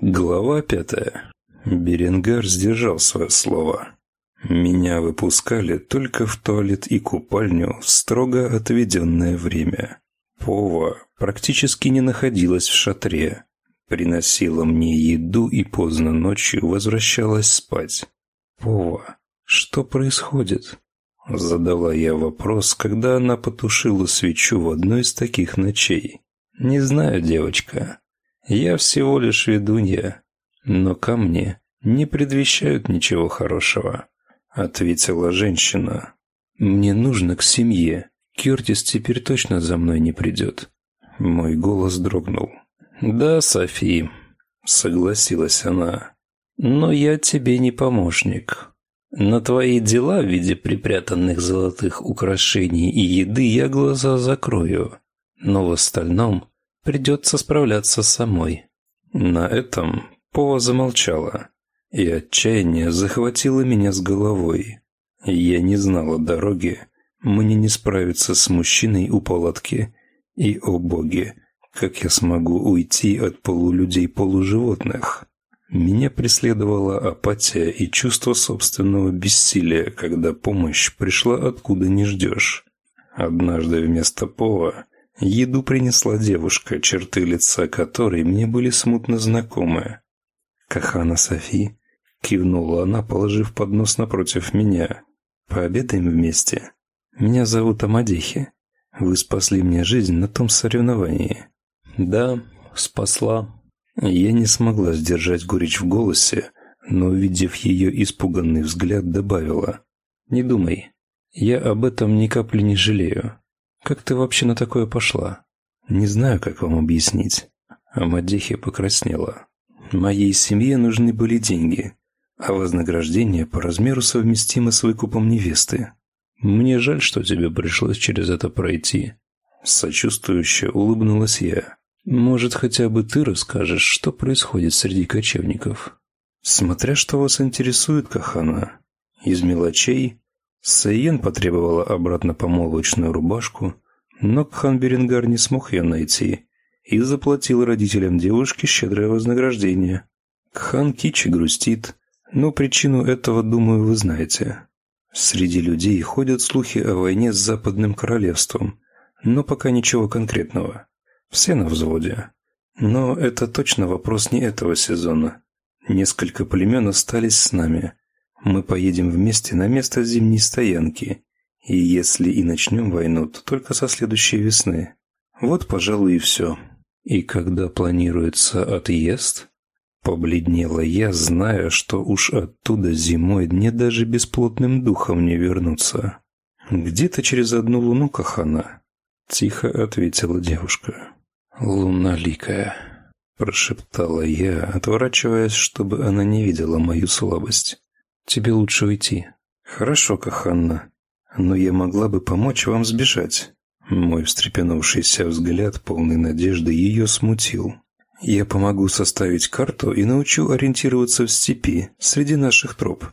Глава пятая. Беренгар сдержал свое слово. Меня выпускали только в туалет и купальню в строго отведенное время. Пова практически не находилась в шатре. Приносила мне еду и поздно ночью возвращалась спать. «Пова, что происходит?» Задала я вопрос, когда она потушила свечу в одной из таких ночей. «Не знаю, девочка. Я всего лишь ведунья, но ко мне не предвещают ничего хорошего, ответила женщина. Мне нужно к семье. Кертис теперь точно за мной не придет. Мой голос дрогнул. Да, Софи, согласилась она. Но я тебе не помощник. На твои дела в виде припрятанных золотых украшений и еды я глаза закрою, но в остальном Придется справляться самой. На этом Пова замолчала, и отчаяние захватило меня с головой. Я не знала дороги, мне не справиться с мужчиной у палатки, и, о боги, как я смогу уйти от полулюдей-полуживотных? Меня преследовала апатия и чувство собственного бессилия, когда помощь пришла откуда не ждешь. Однажды вместо Пова Еду принесла девушка, черты лица которой мне были смутно знакомы. «Кахана Софи», — кивнула она, положив поднос напротив меня. «Пообедаем вместе. Меня зовут Амадихи. Вы спасли мне жизнь на том соревновании». «Да, спасла». Я не смогла сдержать горечь в голосе, но, увидев ее испуганный взгляд, добавила. «Не думай, я об этом ни капли не жалею. Как ты вообще на такое пошла? Не знаю, как вам объяснить. Амадихи покраснела. Моей семье нужны были деньги, а вознаграждение по размеру совместимо с выкупом невесты. Мне жаль, что тебе пришлось через это пройти. Сочувствующе улыбнулась я. Может, хотя бы ты расскажешь, что происходит среди кочевников? Смотря что вас интересует, Кахана. Из мелочей Сайен потребовала обратно помолвочную рубашку, но Кхан Беренгар не смог ее найти и заплатил родителям девушки щедрое вознаграждение. Кхан Кичи грустит, но причину этого, думаю, вы знаете. Среди людей ходят слухи о войне с Западным Королевством, но пока ничего конкретного. Все на взводе. Но это точно вопрос не этого сезона. Несколько племен остались с нами – мы поедем вместе на место зимней стоянки. И если и начнем войну, то только со следующей весны. Вот, пожалуй, и все. И когда планируется отъезд? Побледнела я, зная, что уж оттуда зимой мне даже бесплотным духом не вернуться. Где-то через одну луну, Кахана, тихо ответила девушка. Луна ликая, прошептала я, отворачиваясь, чтобы она не видела мою слабость. Тебе лучше уйти. Хорошо, Каханна. Но я могла бы помочь вам сбежать. Мой встрепенувшийся взгляд, полный надежды, ее смутил. Я помогу составить карту и научу ориентироваться в степи, среди наших троп.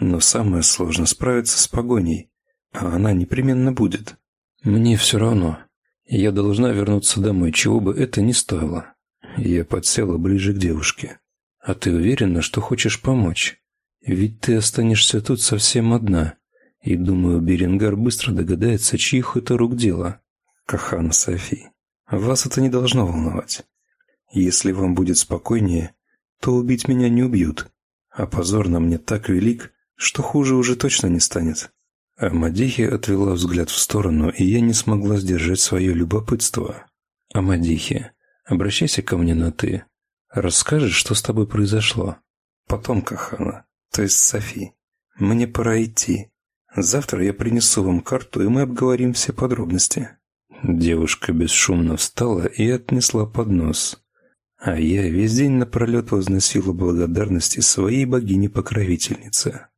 Но самое сложно справиться с погоней, а она непременно будет. Мне все равно. Я должна вернуться домой, чего бы это ни стоило. Я подсела ближе к девушке. А ты уверена, что хочешь помочь? Ведь ты останешься тут совсем одна. И, думаю, Беренгар быстро догадается, чьих это рук дело. Кахан Софи, вас это не должно волновать. Если вам будет спокойнее, то убить меня не убьют. А позор на мне так велик, что хуже уже точно не станет. Амадихи отвела взгляд в сторону, и я не смогла сдержать свое любопытство. Амадихи, обращайся ко мне на «ты». Расскажешь, что с тобой произошло? Потом, Кахана, то есть Софи. Мне пора идти. Завтра я принесу вам карту, и мы обговорим все подробности. Девушка бесшумно встала и отнесла поднос. А я весь день напролет возносила благодарности своей богине-покровительнице.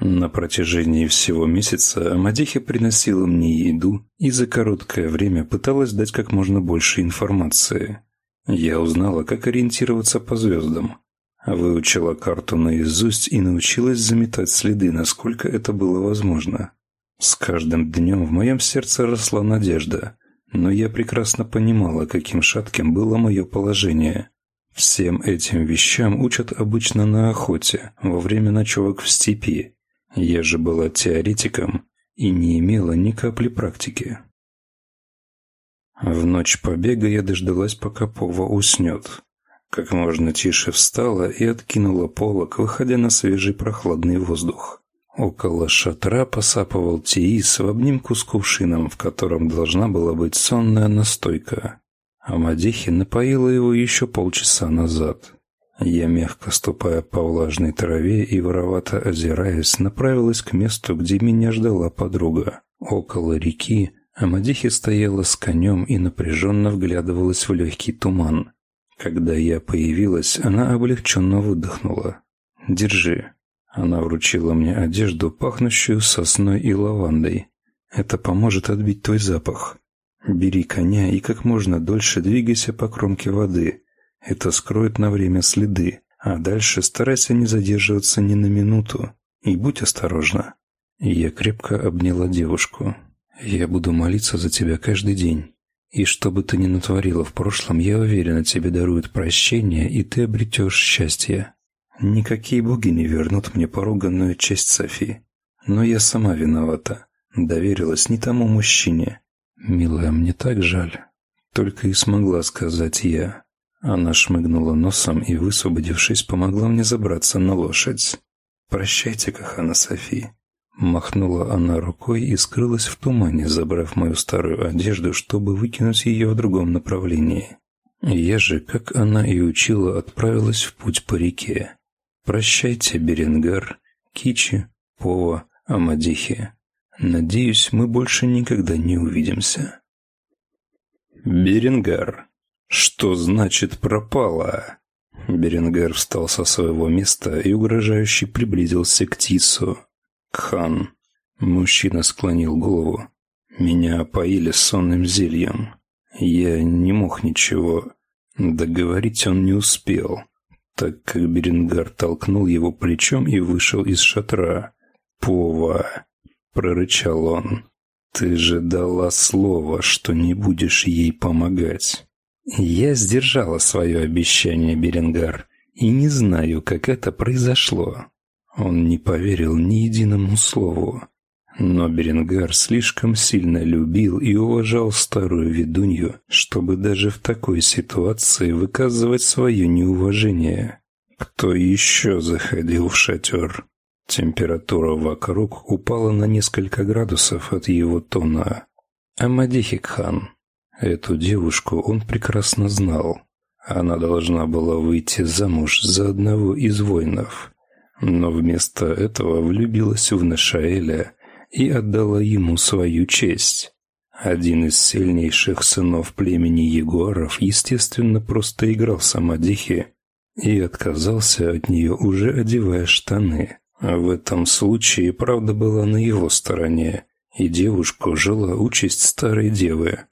На протяжении всего месяца Амадихи приносила мне еду и за короткое время пыталась дать как можно больше информации. Я узнала, как ориентироваться по звездам, Выучила карту наизусть и научилась заметать следы, насколько это было возможно. С каждым днем в моем сердце росла надежда, но я прекрасно понимала, каким шатким было мое положение. Всем этим вещам учат обычно на охоте, во время ночевок в степи. Я же была теоретиком и не имела ни капли практики. В ночь побега я дождалась, пока Пова уснет. Как можно тише встала и откинула полок, выходя на свежий прохладный воздух. Около шатра посапывал Тиис в обнимку с кувшином, в котором должна была быть сонная настойка. А Мадихи напоила его еще полчаса назад. Я, мягко ступая по влажной траве и воровато озираясь, направилась к месту, где меня ждала подруга. Около реки Амадихи стояла с конем и напряженно вглядывалась в легкий туман. Когда я появилась, она облегченно выдохнула. «Держи». Она вручила мне одежду, пахнущую сосной и лавандой. «Это поможет отбить твой запах. Бери коня и как можно дольше двигайся по кромке воды. Это скроет на время следы, а дальше старайся не задерживаться ни на минуту. И будь осторожна». Я крепко обняла девушку. «Я буду молиться за тебя каждый день». И что бы ты ни натворила в прошлом, я уверена, тебе даруют прощение, и ты обретешь счастье. Никакие боги не вернут мне поруганную честь Софи. Но я сама виновата. Доверилась не тому мужчине. Милая, мне так жаль. Только и смогла сказать я. Она шмыгнула носом и, высвободившись, помогла мне забраться на лошадь. «Прощайте, Кахана Софи. Махнула она рукой и скрылась в тумане, забрав мою старую одежду, чтобы выкинуть ее в другом направлении. Я же, как она и учила, отправилась в путь по реке. Прощайте, Беренгар, Кичи, Пова, Амадихи. Надеюсь, мы больше никогда не увидимся. Беренгар. Что значит пропала? Беренгар встал со своего места и угрожающе приблизился к Тису. Хан. Мужчина склонил голову. Меня опоили сонным зельем. Я не мог ничего. Договорить он не успел, так как Беренгар толкнул его плечом и вышел из шатра. «Пова!» — прорычал он. «Ты же дала слово, что не будешь ей помогать». Я сдержала свое обещание, Беренгар, и не знаю, как это произошло. Он не поверил ни единому слову. Но Беренгар слишком сильно любил и уважал старую ведунью, чтобы даже в такой ситуации выказывать свое неуважение. Кто еще заходил в шатер? Температура вокруг упала на несколько градусов от его тона. Амадихикхан. Эту девушку он прекрасно знал. Она должна была выйти замуж за одного из воинов но вместо этого влюбилась в Нашаэля и отдала ему свою честь. Один из сильнейших сынов племени Егоров, естественно, просто играл с Амадихи и отказался от нее, уже одевая штаны. А в этом случае правда была на его стороне, и девушку жила участь старой девы.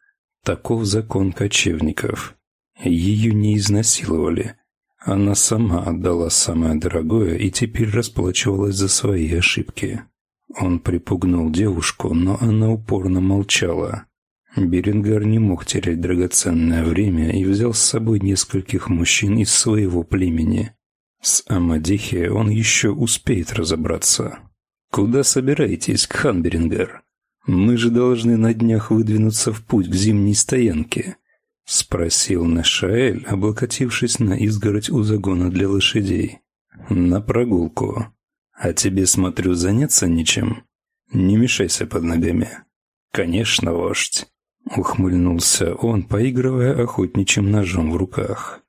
Таков закон кочевников. Ее не изнасиловали, она сама отдала самое дорогое и теперь расплачивалась за свои ошибки. Он припугнул девушку, но она упорно молчала. Беренгар не мог терять драгоценное время и взял с собой нескольких мужчин из своего племени. С Амадихи он еще успеет разобраться. «Куда собираетесь, Кхан Беренгар? Мы же должны на днях выдвинуться в путь к зимней стоянке. — спросил Нашаэль, облокотившись на изгородь у загона для лошадей. «На прогулку. А тебе, смотрю, заняться ничем? Не мешайся под ногами». «Конечно, вождь», — ухмыльнулся он, поигрывая охотничьим ножом в руках.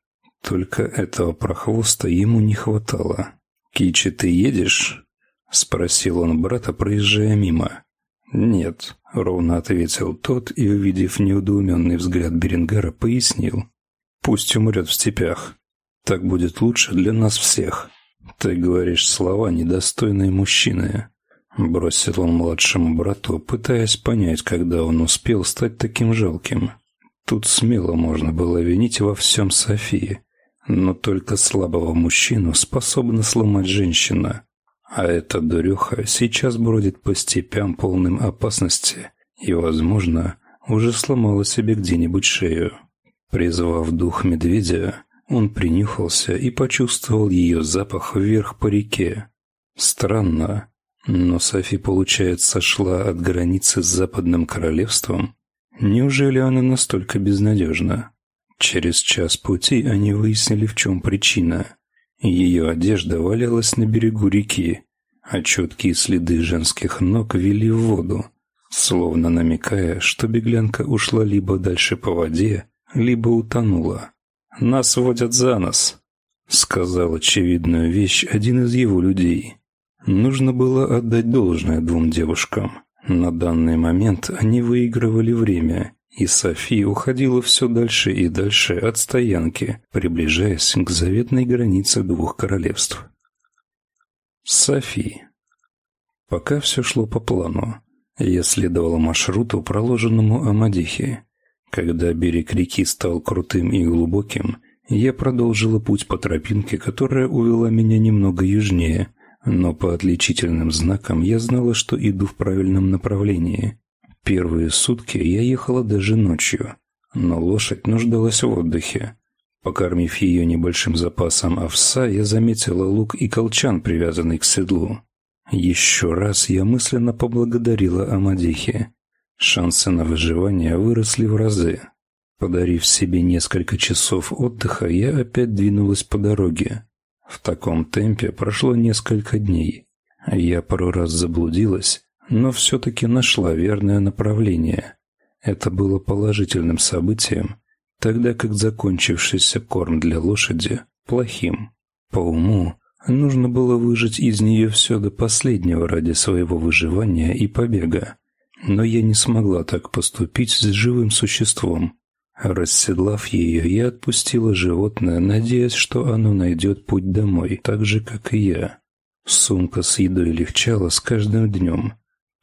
Только этого прохвоста ему не хватало. «Кичи, ты едешь?» — спросил он брата, проезжая мимо. «Нет», — ровно ответил тот и, увидев неудоуменный взгляд Берингара, пояснил. «Пусть умрет в степях. Так будет лучше для нас всех. Ты говоришь слова, недостойные мужчины». Бросил он младшему брату, пытаясь понять, когда он успел стать таким жалким. Тут смело можно было винить во всем Софии. Но только слабого мужчину способна сломать женщина. А эта дуреха сейчас бродит по степям полным опасности и, возможно, уже сломала себе где-нибудь шею. Призвав дух медведя, Он принюхался и почувствовал ее запах вверх по реке. Странно, но Софи, получается, шла от границы с Западным Королевством. Неужели она настолько безнадежна? Через час пути они выяснили, в чем причина. Ее одежда валялась на берегу реки, а четкие следы женских ног вели в воду, словно намекая, что беглянка ушла либо дальше по воде, либо утонула. «Нас водят за нос», — сказал очевидную вещь один из его людей. Нужно было отдать должное двум девушкам. На данный момент они выигрывали время, и Софи уходила все дальше и дальше от стоянки, приближаясь к заветной границе двух королевств. Софи. Пока все шло по плану. Я следовала маршруту, проложенному Амадихе. Когда берег реки стал крутым и глубоким, я продолжила путь по тропинке, которая увела меня немного южнее, но по отличительным знакам я знала, что иду в правильном направлении. Первые сутки я ехала даже ночью, но лошадь нуждалась в отдыхе. Покормив ее небольшим запасом овса, я заметила лук и колчан, привязанный к седлу. Еще раз я мысленно поблагодарила Амадихе. Шансы на выживание выросли в разы. Подарив себе несколько часов отдыха, я опять двинулась по дороге. В таком темпе прошло несколько дней. Я пару раз заблудилась, но все-таки нашла верное направление. Это было положительным событием, тогда как закончившийся корм для лошади – плохим. По уму нужно было выжать из нее все до последнего ради своего выживания и побега. Но я не смогла так поступить с живым существом. Расседлав ее, я отпустила животное, надеясь, что оно найдет путь домой, так же, как и я. Сумка с едой легчала с каждым днем.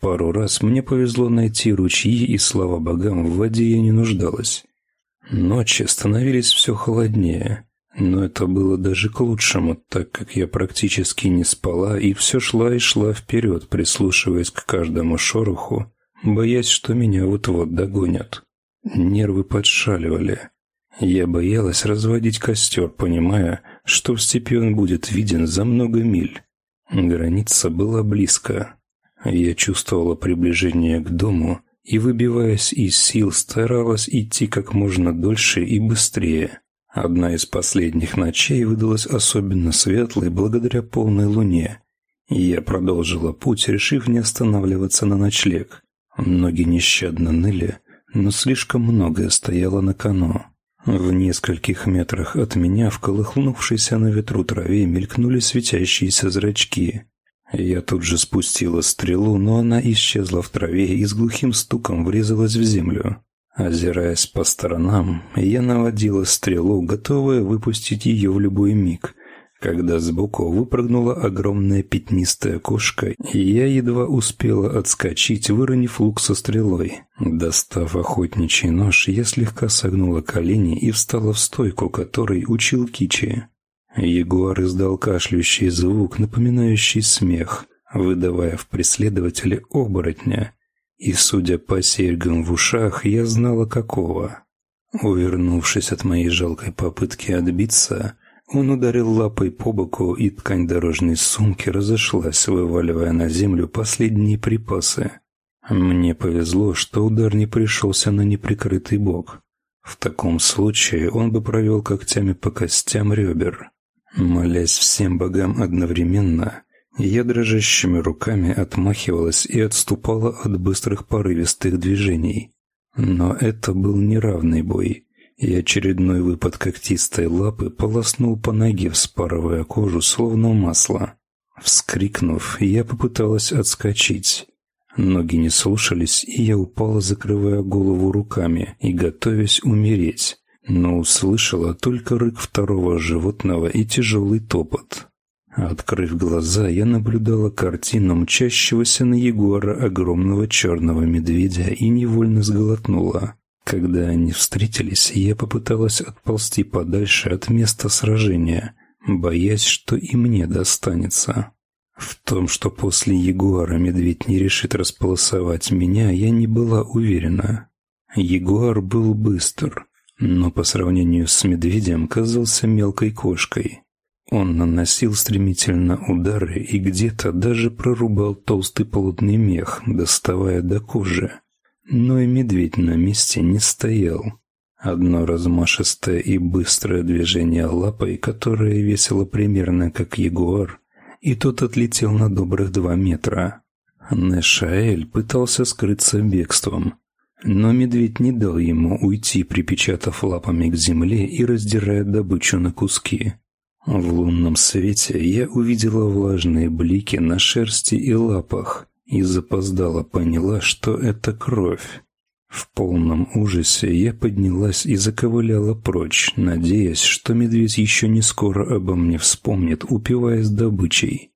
Пару раз мне повезло найти ручьи, и, слава богам, в воде я не нуждалась. Ночи становились все холоднее, но это было даже к лучшему, так как я практически не спала и все шла и шла вперед, прислушиваясь к каждому шороху, боясь, что меня вот-вот догонят. Нервы подшаливали. Я боялась разводить костер, понимая, что в степи он будет виден за много миль. Граница была близко. Я чувствовала приближение к дому и, выбиваясь из сил, старалась идти как можно дольше и быстрее. Одна из последних ночей выдалась особенно светлой благодаря полной луне. Я продолжила путь, решив не останавливаться на ночлег. Ноги нещадно ныли, но слишком многое стояло на кону. В нескольких метрах от меня в колыхнувшейся на ветру траве мелькнули светящиеся зрачки. Я тут же спустила стрелу, но она исчезла в траве и с глухим стуком врезалась в землю. Озираясь по сторонам, я наводила стрелу, готовая выпустить ее в любой миг, когда сбоку выпрыгнула огромная пятнистая кошка, и я едва успела отскочить, выронив лук со стрелой. Достав охотничий нож, я слегка согнула колени и встала в стойку, которой учил Кичи. Ягуар издал кашляющий звук, напоминающий смех, выдавая в преследователе оборотня. И, судя по серьгам в ушах, я знала какого. Увернувшись от моей жалкой попытки отбиться, он ударил лапой по боку, и ткань дорожной сумки разошлась, вываливая на землю последние припасы. Мне повезло, что удар не пришелся на неприкрытый бок. В таком случае он бы провел когтями по костям ребер. Молясь всем богам одновременно, я дрожащими руками отмахивалась и отступала от быстрых порывистых движений. Но это был неравный бой, и очередной выпад когтистой лапы полоснул по ноге, вспарывая кожу, словно масло. Вскрикнув, я попыталась отскочить. Ноги не слушались, и я упала, закрывая голову руками и готовясь умереть но услышала только рык второго животного и тяжелый топот. Открыв глаза, я наблюдала картину мчащегося на ягуара огромного черного медведя и невольно сглотнула. Когда они встретились, я попыталась отползти подальше от места сражения, боясь, что и мне достанется. В том, что после ягуара медведь не решит располосовать меня, я не была уверена. Ягуар был быстр, но по сравнению с медведем казался мелкой кошкой. Он наносил стремительно удары и где-то даже прорубал толстый плотный мех, доставая до кожи. Но и медведь на месте не стоял. Одно размашистое и быстрое движение лапой, которое весило примерно как ягуар, и тот отлетел на добрых два метра. Нешаэль пытался скрыться бегством, но медведь не дал ему уйти, припечатав лапами к земле и раздирая добычу на куски. В лунном свете я увидела влажные блики на шерсти и лапах и запоздала поняла, что это кровь. В полном ужасе я поднялась и заковыляла прочь, надеясь, что медведь еще не скоро обо мне вспомнит, упиваясь добычей.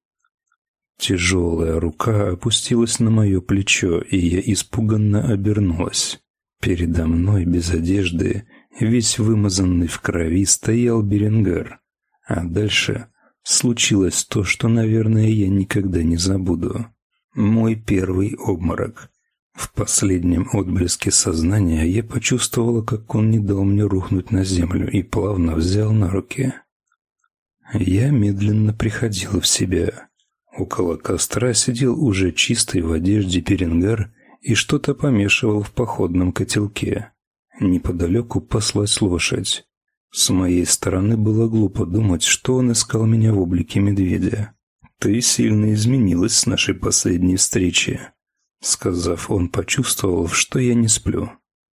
Тяжелая рука опустилась на мое плечо, и я испуганно обернулась. Передо мной без одежды, весь вымазанный в крови, стоял Беренгар. А дальше случилось то, что, наверное, я никогда не забуду. Мой первый обморок. В последнем отблеске сознания я почувствовала, как он не дал мне рухнуть на землю и плавно взял на руки. Я медленно приходила в себя. Около костра сидел уже чистый в одежде перенгар и что-то помешивал в походном котелке. Неподалеку паслась лошадь. С моей стороны было глупо думать, что он искал меня в облике медведя. «Ты сильно изменилась с нашей последней встречи», — сказав, он почувствовал, что я не сплю.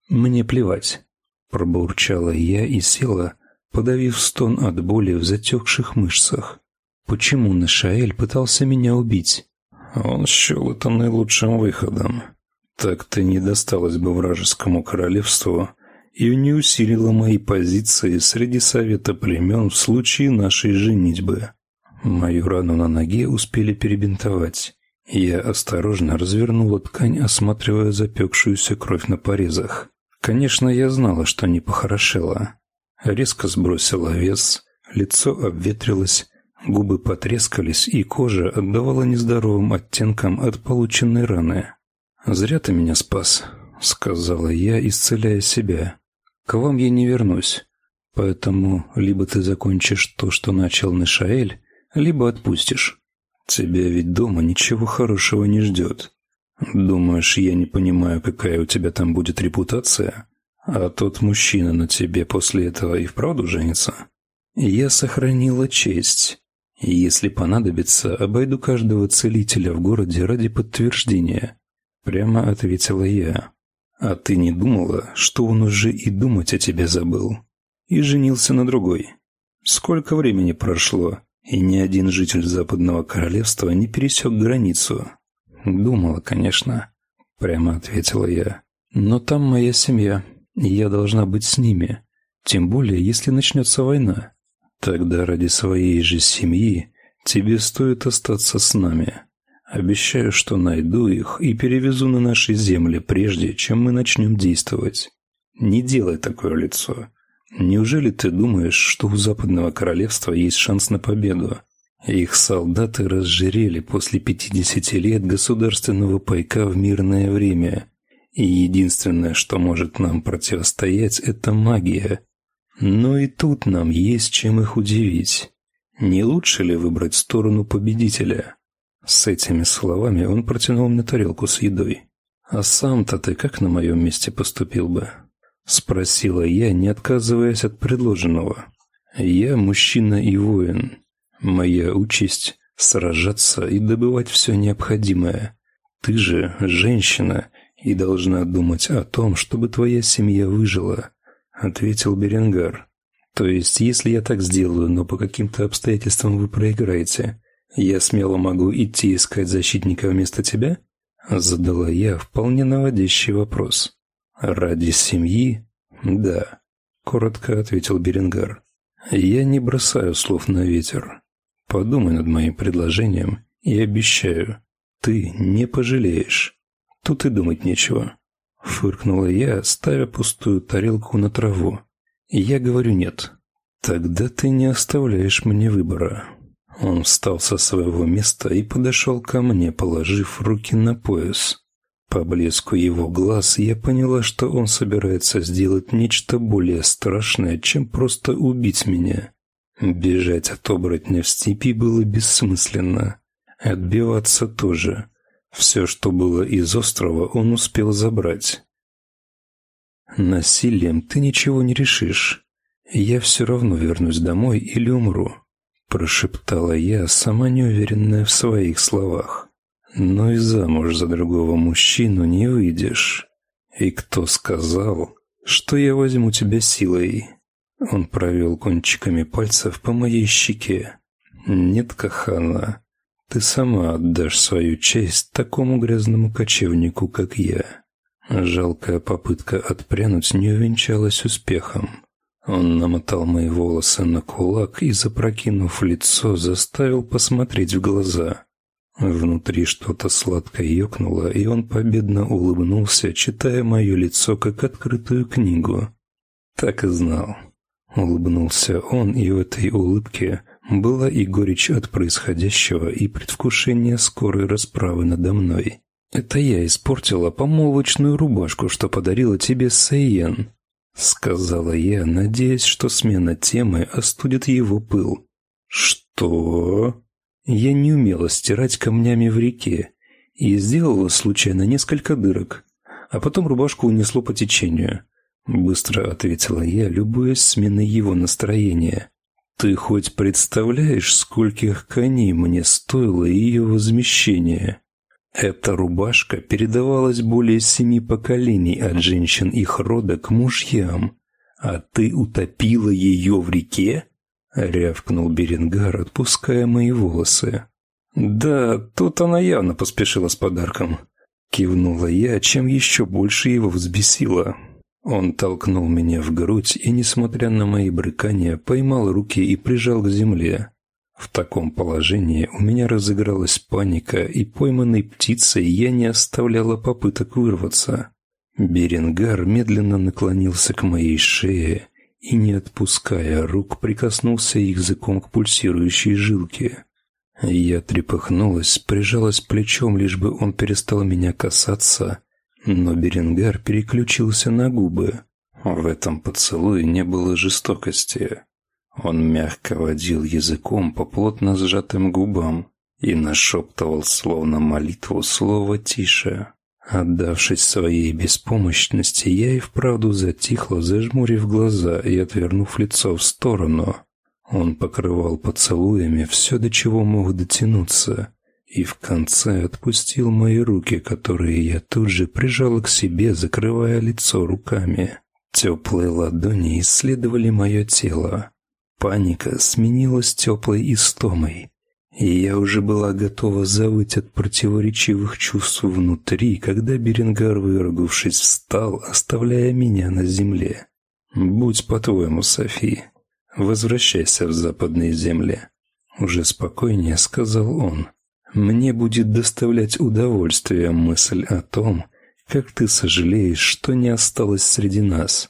«Мне плевать», — пробурчала я и села, подавив стон от боли в затекших мышцах. «Почему Нашаэль пытался меня убить?» Он счел это наилучшим выходом. Так ты не досталась бы вражескому королевству и не усилила мои позиции среди совета племен в случае нашей женитьбы. Мою рану на ноге успели перебинтовать. Я осторожно развернула ткань, осматривая запекшуюся кровь на порезах. Конечно, я знала, что не похорошела. Резко сбросила вес, лицо обветрилось, губы потрескались, и кожа отдавала нездоровым оттенкам от полученной раны. «Зря ты меня спас», — сказала я, исцеляя себя. К вам я не вернусь. Поэтому либо ты закончишь то, что начал Нешаэль, либо отпустишь. Тебя ведь дома ничего хорошего не ждет. Думаешь, я не понимаю, какая у тебя там будет репутация? А тот мужчина на тебе после этого и вправду женится? Я сохранила честь. Если понадобится, обойду каждого целителя в городе ради подтверждения. Прямо ответила я. А ты не думала, что он уже и думать о тебе забыл? И женился на другой? Сколько времени прошло, и ни один житель Западного Королевства не пересек границу? Думала, конечно, прямо ответила я. Но там моя семья, и я должна быть с ними. Тем более, если начнется война. Тогда ради своей же семьи тебе стоит остаться с нами. Обещаю, что найду их и перевезу на наши земли, прежде чем мы начнем действовать. Не делай такое лицо. Неужели ты думаешь, что у Западного Королевства есть шанс на победу? Их солдаты разжирели после 50 лет государственного пайка в мирное время. И единственное, что может нам противостоять, это магия. Но и тут нам есть чем их удивить. Не лучше ли выбрать сторону победителя? С этими словами он протянул мне тарелку с едой. «А сам-то ты как на моем месте поступил бы?» Спросила я, не отказываясь от предложенного. «Я мужчина и воин. Моя участь — сражаться и добывать все необходимое. Ты же женщина и должна думать о том, чтобы твоя семья выжила», — ответил Беренгар. «То есть, если я так сделаю, но по каким-то обстоятельствам вы проиграете, «Я смело могу идти искать защитника вместо тебя?» Задала я вполне наводящий вопрос. «Ради семьи?» «Да», — коротко ответил Беренгар. «Я не бросаю слов на ветер. Подумай над моим предложением и обещаю, ты не пожалеешь. Тут и думать нечего». Фыркнула я, ставя пустую тарелку на траву. «Я говорю нет. Тогда ты не оставляешь мне выбора». Он встал со своего места и подошел ко мне, положив руки на пояс. По блеску его глаз я поняла, что он собирается сделать нечто более страшное, чем просто убить меня. Бежать от оборотня в степи было бессмысленно. Отбиваться тоже. Все, что было из острова, он успел забрать. Насилием ты ничего не решишь. Я все равно вернусь домой или умру, прошептала я, сама неуверенная в своих словах. Но и замуж за другого мужчину не выйдешь. И кто сказал, что я возьму тебя силой? Он провел кончиками пальцев по моей щеке. Нет, Кахана, ты сама отдашь свою честь такому грязному кочевнику, как я. Жалкая попытка отпрянуть не увенчалась успехом. Он намотал мои волосы на кулак и, запрокинув лицо, заставил посмотреть в глаза. Внутри что-то сладко ёкнуло, и он победно улыбнулся, читая мое лицо как открытую книгу. Так и знал. Улыбнулся он, и в этой улыбке была и горечь от происходящего, и предвкушение скорой расправы надо мной. «Это я испортила помолвочную рубашку, что подарила тебе Сейен», — сказала я, надеясь, что смена темы остудит его пыл. «Что?» Я не умела стирать камнями в реке и сделала случайно несколько дырок, а потом рубашку унесло по течению. Быстро ответила я, любуясь сменой его настроения. Ты хоть представляешь, скольких коней мне стоило ее возмещение? Эта рубашка передавалась более семи поколений от женщин их рода к мужьям, а ты утопила ее в реке? Рявкнул Беренгар, отпуская мои волосы. Да, тут она явно поспешила с подарком. Кивнула я, чем еще больше его взбесила. Он толкнул меня в грудь и, несмотря на мои брыкания, поймал руки и прижал к земле. В таком положении у меня разыгралась паника, и пойманной птицей я не оставляла попыток вырваться. Беренгар медленно наклонился к моей шее и, не отпуская рук, прикоснулся языком к пульсирующей жилке. Я трепыхнулась, прижалась плечом, лишь бы он перестал меня касаться, но Беренгар переключился на губы. В этом поцелуе не было жестокости. Он мягко водил языком по плотно сжатым губам и нашептывал словно молитву слово тише. Отдавшись своей беспомощности, я и вправду затихла, зажмурив глаза и отвернув лицо в сторону. Он покрывал поцелуями все, до чего мог дотянуться, и в конце отпустил мои руки, которые я тут же прижала к себе, закрывая лицо руками. Теплые ладони исследовали мое тело. Паника сменилась теплой истомой, и я уже была готова завыть от противоречивых чувств внутри, когда Беренгар, выругавшись, встал, оставляя меня на земле. «Будь по-твоему, Софи. Возвращайся в западные земли», — уже спокойнее сказал он. Мне будет доставлять удовольствие мысль о том, как ты сожалеешь, что не осталось среди нас.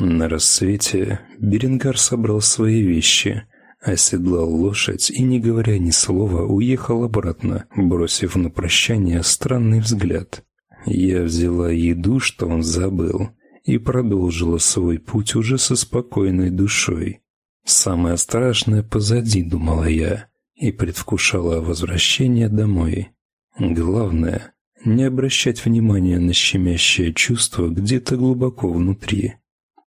На рассвете Беренгар собрал свои вещи, оседлал лошадь и, не говоря ни слова, уехал обратно, бросив на прощание странный взгляд. Я взяла еду, что он забыл, и продолжила свой путь уже со спокойной душой. Самое страшное позади, думала я и предвкушала возвращение домой. Главное не обращать внимания на щемящее чувство где-то глубоко внутри.